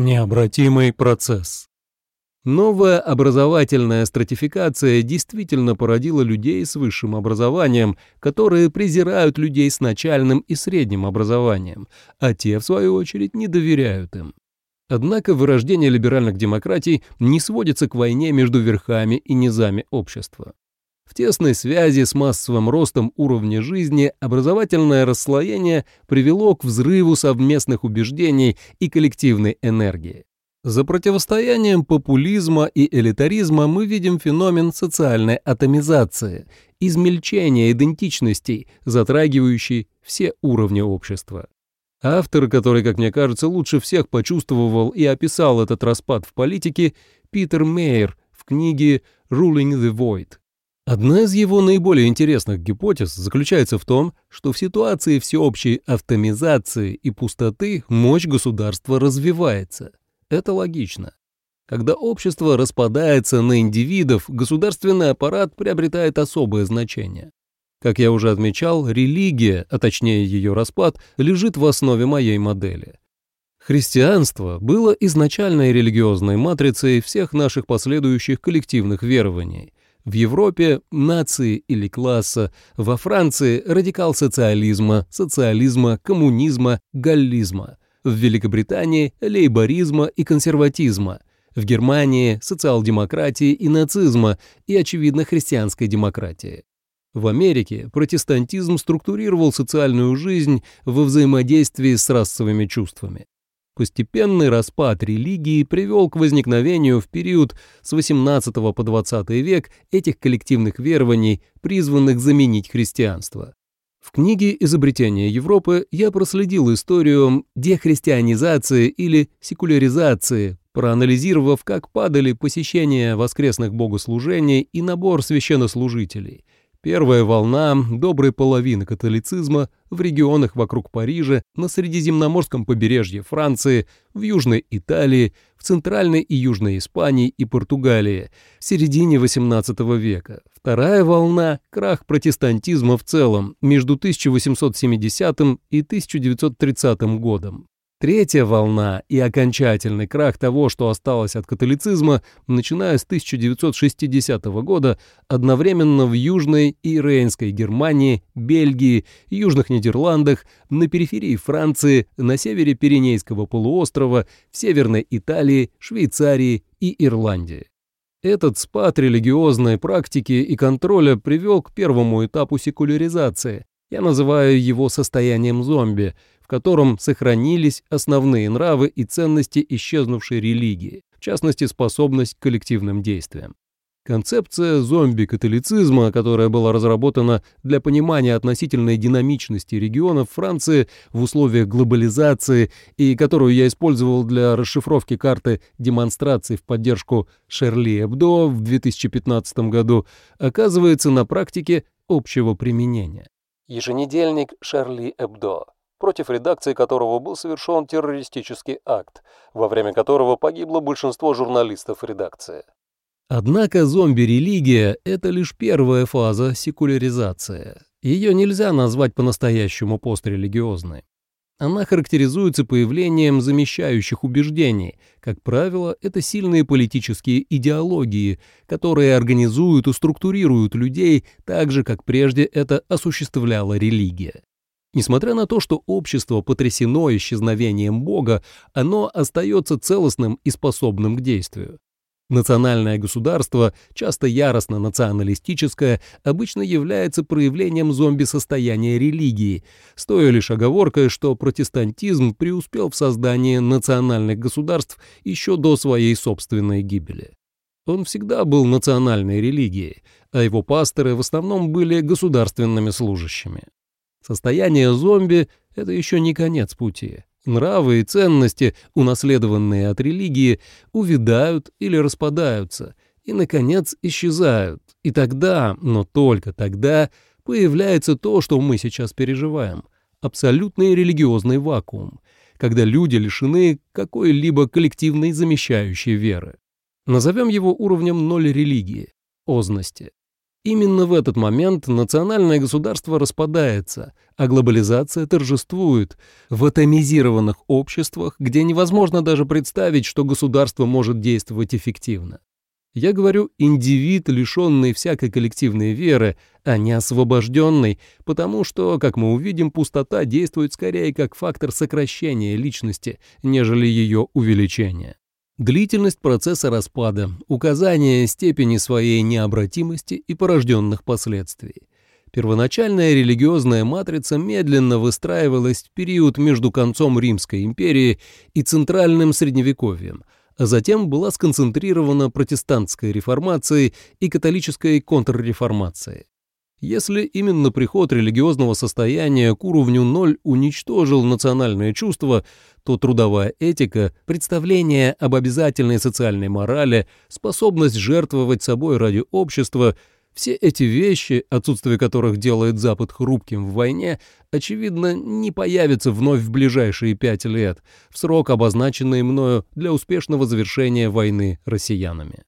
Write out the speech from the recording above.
Необратимый процесс. Новая образовательная стратификация действительно породила людей с высшим образованием, которые презирают людей с начальным и средним образованием, а те, в свою очередь, не доверяют им. Однако вырождение либеральных демократий не сводится к войне между верхами и низами общества. В тесной связи с массовым ростом уровня жизни образовательное расслоение привело к взрыву совместных убеждений и коллективной энергии. За противостоянием популизма и элитаризма мы видим феномен социальной атомизации, измельчения идентичностей, затрагивающий все уровни общества. Автор, который, как мне кажется, лучше всех почувствовал и описал этот распад в политике, Питер Мейер в книге «Ruling the Void». Одна из его наиболее интересных гипотез заключается в том, что в ситуации всеобщей автомизации и пустоты мощь государства развивается. Это логично. Когда общество распадается на индивидов, государственный аппарат приобретает особое значение. Как я уже отмечал, религия, а точнее ее распад, лежит в основе моей модели. Христианство было изначальной религиозной матрицей всех наших последующих коллективных верований, в Европе – нации или класса, во Франции – радикал-социализма, социализма, коммунизма, галлизма, в Великобритании – лейборизма и консерватизма, в Германии – социал-демократии и нацизма и, очевидно, христианской демократии. В Америке протестантизм структурировал социальную жизнь во взаимодействии с расовыми чувствами. Постепенный распад религии привел к возникновению в период с XVIII по XX век этих коллективных верований, призванных заменить христианство. В книге «Изобретение Европы» я проследил историю дехристианизации или секуляризации, проанализировав, как падали посещения воскресных богослужений и набор священнослужителей – Первая волна доброй половины католицизма в регионах вокруг Парижа, на Средиземноморском побережье Франции, в Южной Италии, в Центральной и Южной Испании и Португалии в середине XVIII века. Вторая волна – крах протестантизма в целом между 1870 и 1930 годом. Третья волна и окончательный крах того, что осталось от католицизма, начиная с 1960 года, одновременно в Южной и Рейнской Германии, Бельгии, Южных Нидерландах, на периферии Франции, на севере Пиренейского полуострова, в Северной Италии, Швейцарии и Ирландии. Этот спад религиозной практики и контроля привел к первому этапу секуляризации. Я называю его состоянием зомби, в котором сохранились основные нравы и ценности исчезнувшей религии, в частности, способность к коллективным действиям. Концепция зомби-католицизма, которая была разработана для понимания относительной динамичности регионов Франции в условиях глобализации и которую я использовал для расшифровки карты демонстраций в поддержку Шерли Эбдо в 2015 году, оказывается на практике общего применения. Еженедельник Шерли Эбдо против редакции которого был совершен террористический акт, во время которого погибло большинство журналистов редакции. Однако зомби-религия – это лишь первая фаза секуляризации. Ее нельзя назвать по-настоящему пострелигиозной. Она характеризуется появлением замещающих убеждений. Как правило, это сильные политические идеологии, которые организуют и структурируют людей так же, как прежде это осуществляла религия. Несмотря на то, что общество потрясено исчезновением Бога, оно остается целостным и способным к действию. Национальное государство, часто яростно националистическое, обычно является проявлением зомби-состояния религии, стоя лишь оговоркой, что протестантизм преуспел в создании национальных государств еще до своей собственной гибели. Он всегда был национальной религией, а его пасторы в основном были государственными служащими. Состояние зомби — это еще не конец пути. Нравы и ценности, унаследованные от религии, увядают или распадаются и, наконец, исчезают. И тогда, но только тогда, появляется то, что мы сейчас переживаем — абсолютный религиозный вакуум, когда люди лишены какой-либо коллективной замещающей веры. Назовем его уровнем ноль религии, озности. Именно в этот момент национальное государство распадается, а глобализация торжествует в атомизированных обществах, где невозможно даже представить, что государство может действовать эффективно. Я говорю индивид, лишенный всякой коллективной веры, а не освобожденный, потому что, как мы увидим, пустота действует скорее как фактор сокращения личности, нежели ее увеличения. Длительность процесса распада, указание степени своей необратимости и порожденных последствий. Первоначальная религиозная матрица медленно выстраивалась в период между концом Римской империи и Центральным Средневековьем, а затем была сконцентрирована протестантской реформацией и католической контрреформацией. Если именно приход религиозного состояния к уровню ноль уничтожил национальное чувство, то трудовая этика, представление об обязательной социальной морали, способность жертвовать собой ради общества – все эти вещи, отсутствие которых делает Запад хрупким в войне, очевидно, не появятся вновь в ближайшие пять лет, в срок, обозначенный мною для успешного завершения войны россиянами.